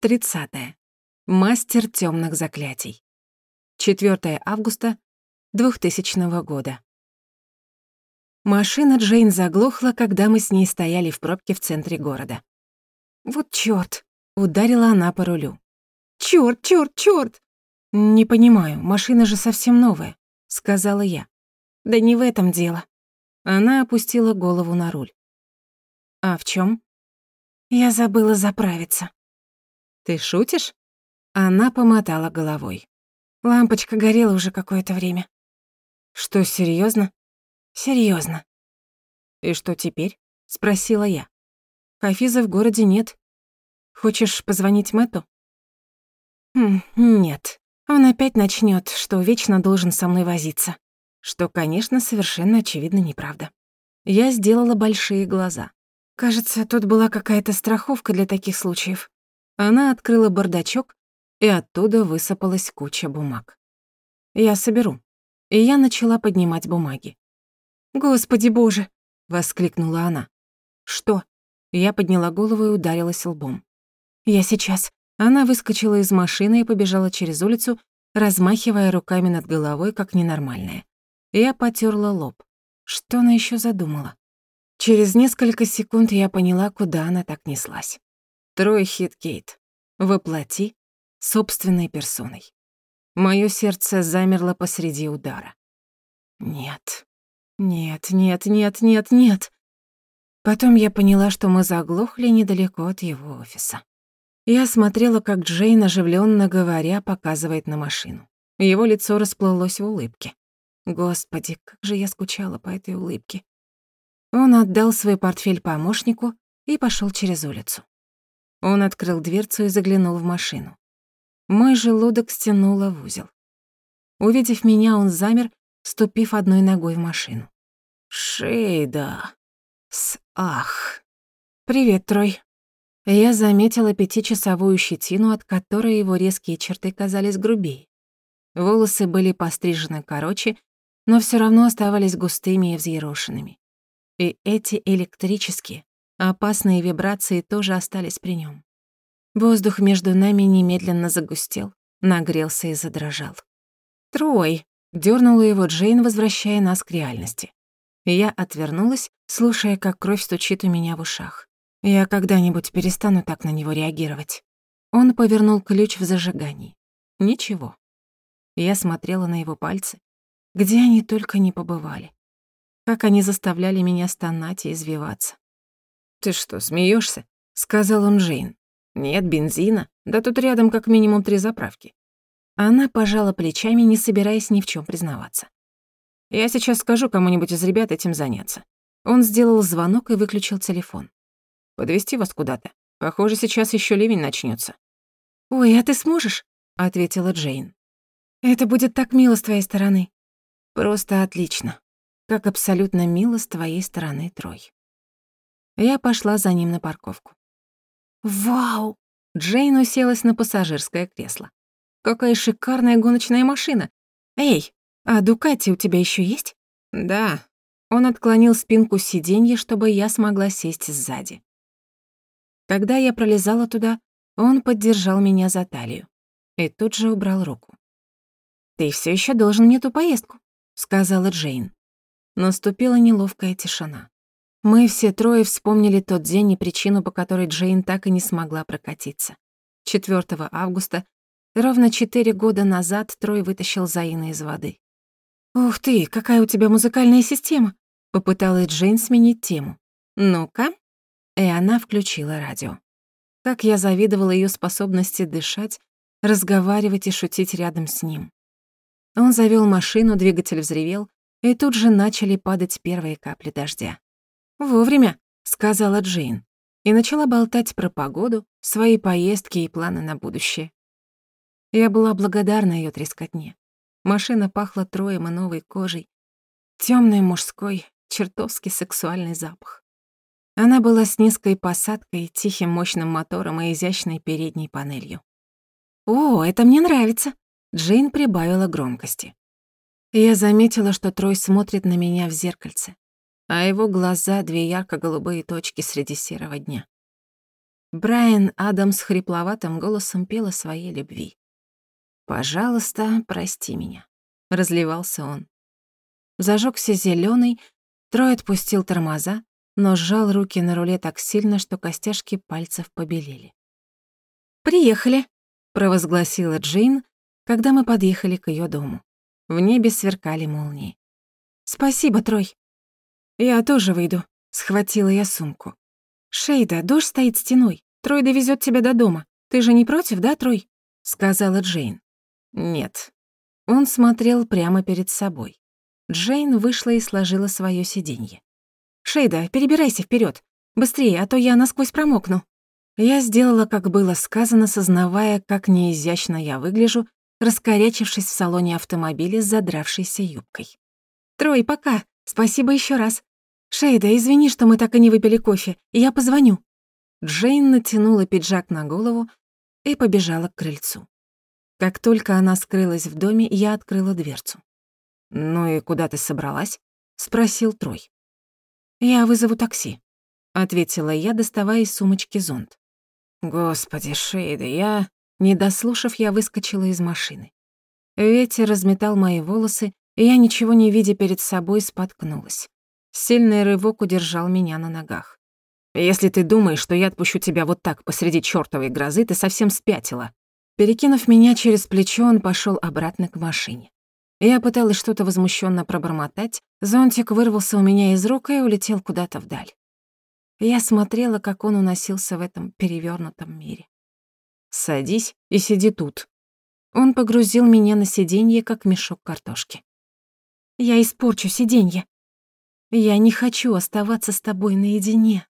30. Мастер темных заклятий. 4 августа 2000 года. Машина Джейн заглохла, когда мы с ней стояли в пробке в центре города. «Вот чёрт!» — ударила она по рулю. «Чёрт, чёрт, чёрт!» «Не понимаю, машина же совсем новая», — сказала я. «Да не в этом дело». Она опустила голову на руль. «А в чём?» «Я забыла заправиться». «Ты шутишь?» Она помотала головой. Лампочка горела уже какое-то время. «Что, серьёзно?» «Серьёзно». «И что теперь?» — спросила я. «Хафиза в городе нет. Хочешь позвонить Мэтту?» «Хм, нет. Он опять начнёт, что вечно должен со мной возиться». Что, конечно, совершенно очевидно неправда. Я сделала большие глаза. Кажется, тут была какая-то страховка для таких случаев. Она открыла бардачок, и оттуда высыпалась куча бумаг. «Я соберу». И я начала поднимать бумаги. «Господи боже!» — воскликнула она. «Что?» Я подняла голову и ударилась лбом. «Я сейчас». Она выскочила из машины и побежала через улицу, размахивая руками над головой, как ненормальная. Я потёрла лоб. Что она ещё задумала? Через несколько секунд я поняла, куда она так неслась. Трой Хиткейт. Воплоти собственной персоной. Моё сердце замерло посреди удара. Нет. Нет, нет, нет, нет, нет. Потом я поняла, что мы заглохли недалеко от его офиса. Я смотрела, как Джейн, оживлённо говоря, показывает на машину. Его лицо расплылось в улыбке. Господи, как же я скучала по этой улыбке. Он отдал свой портфель помощнику и пошёл через улицу. Он открыл дверцу и заглянул в машину. Мой желудок стянуло в узел. Увидев меня, он замер, ступив одной ногой в машину. «Шейда!» «С ах!» «Привет, Трой!» Я заметила пятичасовую щетину, от которой его резкие черты казались грубее. Волосы были пострижены короче, но всё равно оставались густыми и взъерошенными. И эти электрические, Опасные вибрации тоже остались при нем. Воздух между нами немедленно загустел, нагрелся и задрожал. «Трой!» — дёрнула его Джейн, возвращая нас к реальности. Я отвернулась, слушая, как кровь стучит у меня в ушах. Я когда-нибудь перестану так на него реагировать. Он повернул ключ в зажигании. Ничего. Я смотрела на его пальцы, где они только не побывали. Как они заставляли меня стонать и извиваться. «Ты что, смеешься? сказал он Джейн. «Нет бензина? Да тут рядом как минимум три заправки». Она пожала плечами, не собираясь ни в чем признаваться. «Я сейчас скажу кому-нибудь из ребят этим заняться». Он сделал звонок и выключил телефон. Подвести вас куда-то? Похоже, сейчас еще ливень начнется. «Ой, а ты сможешь?» — ответила Джейн. «Это будет так мило с твоей стороны». «Просто отлично. Как абсолютно мило с твоей стороны, Трой». Я пошла за ним на парковку. «Вау!» Джейн уселась на пассажирское кресло. «Какая шикарная гоночная машина! Эй, а Дукати у тебя еще есть?» «Да». Он отклонил спинку сиденья, чтобы я смогла сесть сзади. Когда я пролезала туда, он поддержал меня за талию и тут же убрал руку. «Ты все еще должен мне ту поездку», — сказала Джейн. Наступила неловкая тишина. Мы все трое вспомнили тот день и причину, по которой Джейн так и не смогла прокатиться. 4 августа, ровно четыре года назад, Трой вытащил Заина из воды. «Ух ты, какая у тебя музыкальная система!» Попыталась Джейн сменить тему. «Ну-ка». И она включила радио. Как я завидовала ее способности дышать, разговаривать и шутить рядом с ним. Он завёл машину, двигатель взревел, и тут же начали падать первые капли дождя. «Вовремя», — сказала Джейн, и начала болтать про погоду, свои поездки и планы на будущее. Я была благодарна её трескотне. Машина пахла троем и новой кожей. Тёмный мужской, чертовски сексуальный запах. Она была с низкой посадкой, тихим мощным мотором и изящной передней панелью. «О, это мне нравится!» Джейн прибавила громкости. Я заметила, что Трой смотрит на меня в зеркальце а его глаза — две ярко-голубые точки среди серого дня. Брайан Адамс хрипловатым голосом пел о своей любви. «Пожалуйста, прости меня», — разливался он. Зажёгся зелёный, Трой отпустил тормоза, но сжал руки на руле так сильно, что костяшки пальцев побелели. «Приехали», — провозгласила Джейн, когда мы подъехали к её дому. В небе сверкали молнии. «Спасибо, Трой». «Я тоже выйду», — схватила я сумку. «Шейда, дождь стоит стеной. Трой довезёт тебя до дома. Ты же не против, да, Трой?» — сказала Джейн. «Нет». Он смотрел прямо перед собой. Джейн вышла и сложила своё сиденье. «Шейда, перебирайся вперёд. Быстрее, а то я насквозь промокну». Я сделала, как было сказано, сознавая, как неизящно я выгляжу, раскорячившись в салоне автомобиля с задравшейся юбкой. «Трой, пока. Спасибо ещё раз. Шейда, извини, что мы так и не выпили кофе. Я позвоню». Джейн натянула пиджак на голову и побежала к крыльцу. Как только она скрылась в доме, я открыла дверцу. «Ну и куда ты собралась?» — спросил Трой. «Я вызову такси», — ответила я, доставая из сумочки зонт. «Господи, Шейда, я...» Не дослушав, я выскочила из машины. Ветер разметал мои волосы, и я, ничего не видя перед собой, споткнулась. Сильный рывок удержал меня на ногах. «Если ты думаешь, что я отпущу тебя вот так посреди чёртовой грозы, ты совсем спятила». Перекинув меня через плечо, он пошёл обратно к машине. Я пыталась что-то возмущенно пробормотать, зонтик вырвался у меня из рук и улетел куда-то вдаль. Я смотрела, как он уносился в этом перевернутом мире. «Садись и сиди тут». Он погрузил меня на сиденье, как мешок картошки. «Я испорчу сиденье. Я не хочу оставаться с тобой наедине».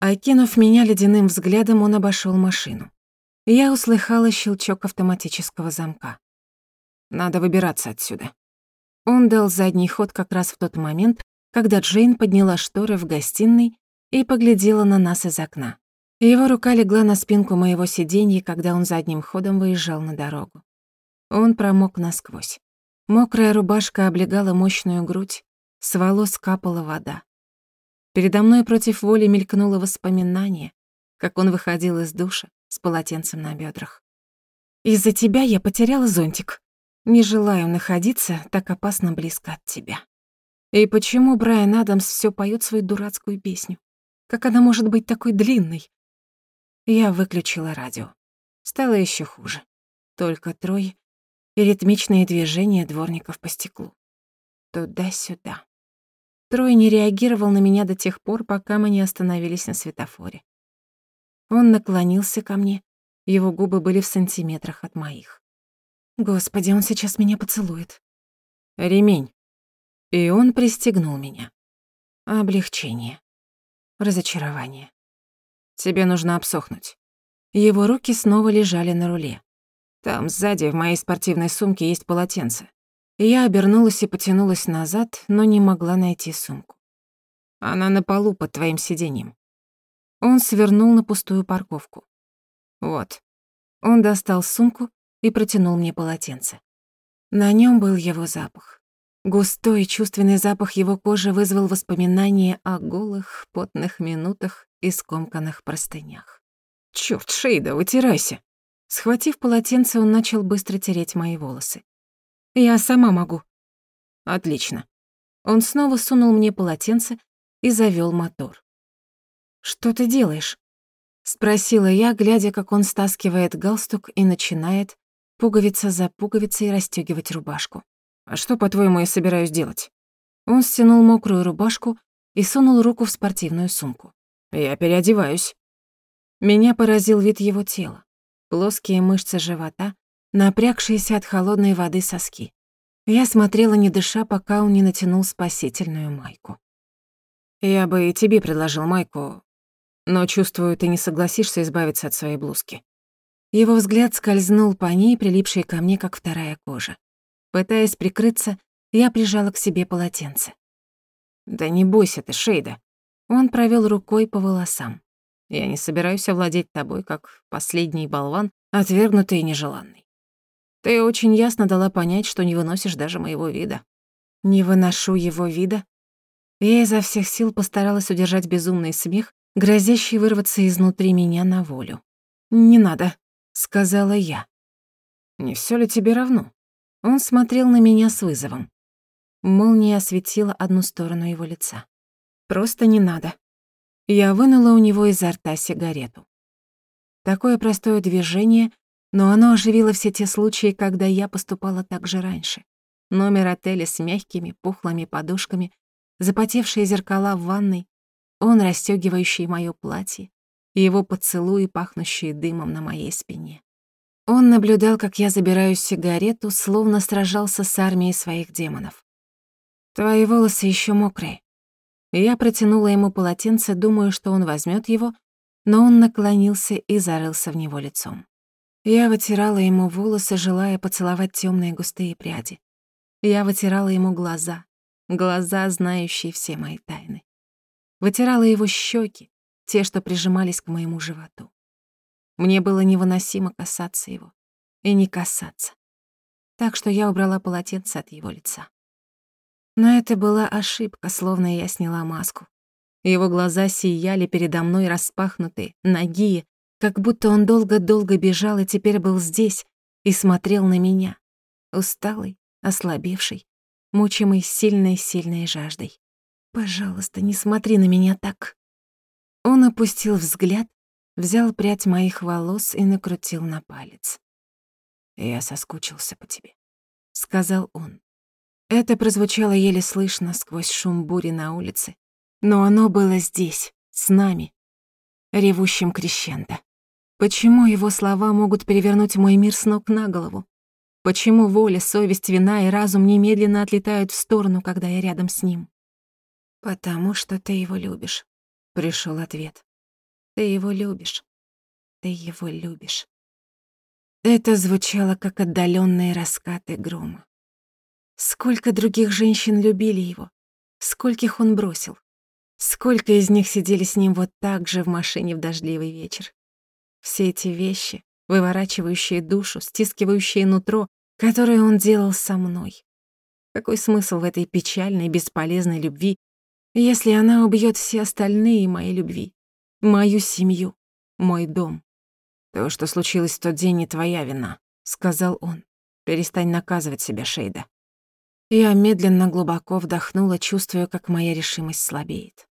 Окинув меня ледяным взглядом, он обошел машину. Я услыхала щелчок автоматического замка. Надо выбираться отсюда. Он дал задний ход как раз в тот момент, когда Джейн подняла шторы в гостиной и поглядела на нас из окна. Его рука легла на спинку моего сиденья, когда он задним ходом выезжал на дорогу. Он промок насквозь. Мокрая рубашка облегала мощную грудь, с волос капала вода. Передо мной против воли мелькнуло воспоминание, как он выходил из душа с полотенцем на бедрах. «Из-за тебя я потеряла зонтик», не желаю находиться так опасно близко от тебя. И почему Брайан Адамс все поет свою дурацкую песню? Как она может быть такой длинной? Я выключила радио. Стало еще хуже. Только трой и ритмичные движения дворников по стеклу. Туда-сюда. Трой не реагировал на меня до тех пор, пока мы не остановились на светофоре. Он наклонился ко мне, его губы были в сантиметрах от моих. Господи, он сейчас меня поцелует. Ремень. И он пристегнул меня. Облегчение. Разочарование. Тебе нужно обсохнуть. Его руки снова лежали на руле. Там сзади в моей спортивной сумке есть полотенце. Я обернулась и потянулась назад, но не могла найти сумку. Она на полу под твоим сиденьем. Он свернул на пустую парковку. Вот. Он достал сумку и протянул мне полотенце. На нем был его запах. Густой чувственный запах его кожи вызвал воспоминания о голых, потных минутах и скомканных простынях. «Чёрт, Шейда, вытирайся!» Схватив полотенце, он начал быстро тереть мои волосы. «Я сама могу». «Отлично». Он снова сунул мне полотенце и завёл мотор. «Что ты делаешь?» — спросила я, глядя, как он стаскивает галстук и начинает, пуговица за пуговицей расстёгивать рубашку. «А что, по-твоему, я собираюсь делать?» Он стянул мокрую рубашку и сунул руку в спортивную сумку. «Я переодеваюсь». Меня поразил вид его тела. Плоские мышцы живота, напрягшиеся от холодной воды соски. Я смотрела, не дыша, пока он не натянул спасительную майку. «Я бы и тебе предложил майку, но чувствую, ты не согласишься избавиться от своей блузки». Его взгляд скользнул по ней, прилипшей ко мне, как вторая кожа. Пытаясь прикрыться, я прижала к себе полотенце. «Да не бойся ты, Шейда». Он провёл рукой по волосам. «Я не собираюсь овладеть тобой, как последний болван, отвергнутый и нежеланный. Ты очень ясно дала понять, что не выносишь даже моего вида». «Не выношу его вида?» Я изо всех сил постаралась удержать безумный смех, грозящий вырваться изнутри меня на волю. «Не надо», — сказала я. «Не всё ли тебе равно?» Он смотрел на меня с вызовом. Молния осветила одну сторону его лица. «Просто не надо». Я вынула у него изо рта сигарету. Такое простое движение, но оно оживило все те случаи, когда я поступала так же раньше. Номер отеля с мягкими, пухлыми подушками, запотевшие зеркала в ванной, он, расстёгивающий моё платье, его поцелуи, пахнущие дымом на моей спине. Он наблюдал, как я забираю сигарету, словно сражался с армией своих демонов. «Твои волосы ещё мокрые». Я протянула ему полотенце, думая, что он возьмёт его, но он наклонился и зарылся в него лицом. Я вытирала ему волосы, желая поцеловать тёмные густые пряди. Я вытирала ему глаза, глаза, знающие все мои тайны. Вытирала его щеки, те, что прижимались к моему животу. Мне было невыносимо касаться его и не касаться. Так что я убрала полотенце от его лица. Но это была ошибка, словно я сняла маску. Его глаза сияли передо мной распахнутые, ноги, как будто он долго-долго бежал и теперь был здесь и смотрел на меня, усталый, ослабевший, мучимый сильной-сильной жаждой. «Пожалуйста, не смотри на меня так». Он опустил взгляд, взял прядь моих волос и накрутил на палец. «Я соскучился по тебе», — сказал он. Это прозвучало еле слышно сквозь шум бури на улице, но оно было здесь, с нами, ревущим крещендо. Почему его слова могут перевернуть мой мир с ног на голову? Почему воля, совесть, вина и разум немедленно отлетают в сторону, когда я рядом с ним? «Потому что ты его любишь», — пришел ответ. «Ты его любишь. Ты его любишь». Это звучало, как отдаленные раскаты грома. Сколько других женщин любили его, скольких он бросил. Сколько из них сидели с ним вот так же в машине в дождливый вечер. Все эти вещи, выворачивающие душу, стискивающие нутро, которые он делал со мной. Какой смысл в этой печальной, бесполезной любви, если она убьет все остальные мои любви? Мою семью, мой дом. То, что случилось в тот день, не твоя вина, сказал он. Перестань наказывать себя, Шейда. Я медленно глубоко вдохнула, чувствуя, как моя решимость слабеет.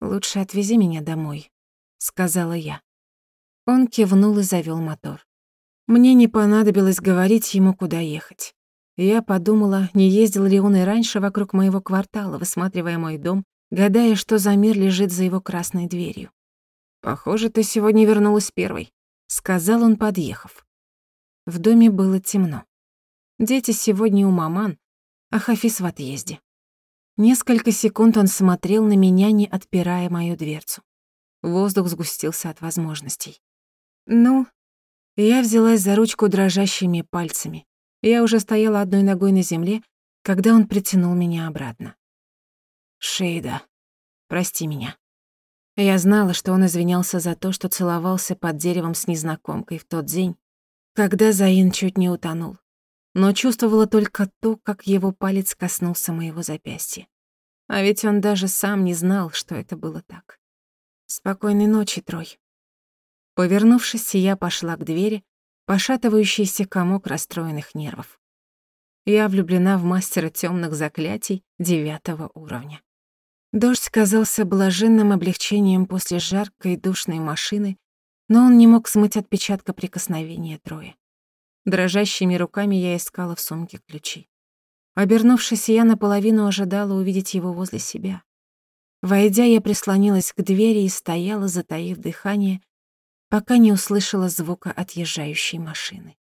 «Лучше отвези меня домой», — сказала я. Он кивнул и завёл мотор. Мне не понадобилось говорить ему, куда ехать. Я подумала, не ездил ли он и раньше вокруг моего квартала, высматривая мой дом, гадая, что за мир лежит за его красной дверью. «Похоже, ты сегодня вернулась первой», — сказал он, подъехав. В доме было темно. Дети сегодня у маман, а Хафиз в отъезде. Несколько секунд он смотрел на меня, не отпирая мою дверцу. Воздух сгустился от возможностей. Ну, я взялась за ручку дрожащими пальцами. Я уже стояла одной ногой на земле, когда он притянул меня обратно. «Шейда, прости меня». Я знала, что он извинялся за то, что целовался под деревом с незнакомкой в тот день, когда Заин чуть не утонул. Но чувствовала только то, как его палец коснулся моего запястья. А ведь он даже сам не знал, что это было так. «Спокойной ночи, Трой», Повернувшись, я пошла к двери, пошатывающийся комок расстроенных нервов. Я влюблена в мастера тёмных заклятий девятого уровня. Дождь казался блаженным облегчением после жаркой душной машины, но он не мог смыть отпечатка прикосновения Троя. Дрожащими руками я искала в сумке ключи. Обернувшись, я наполовину ожидала увидеть его возле себя. Войдя, я прислонилась к двери и стояла, затаив дыхание, пока не услышала звука отъезжающей машины.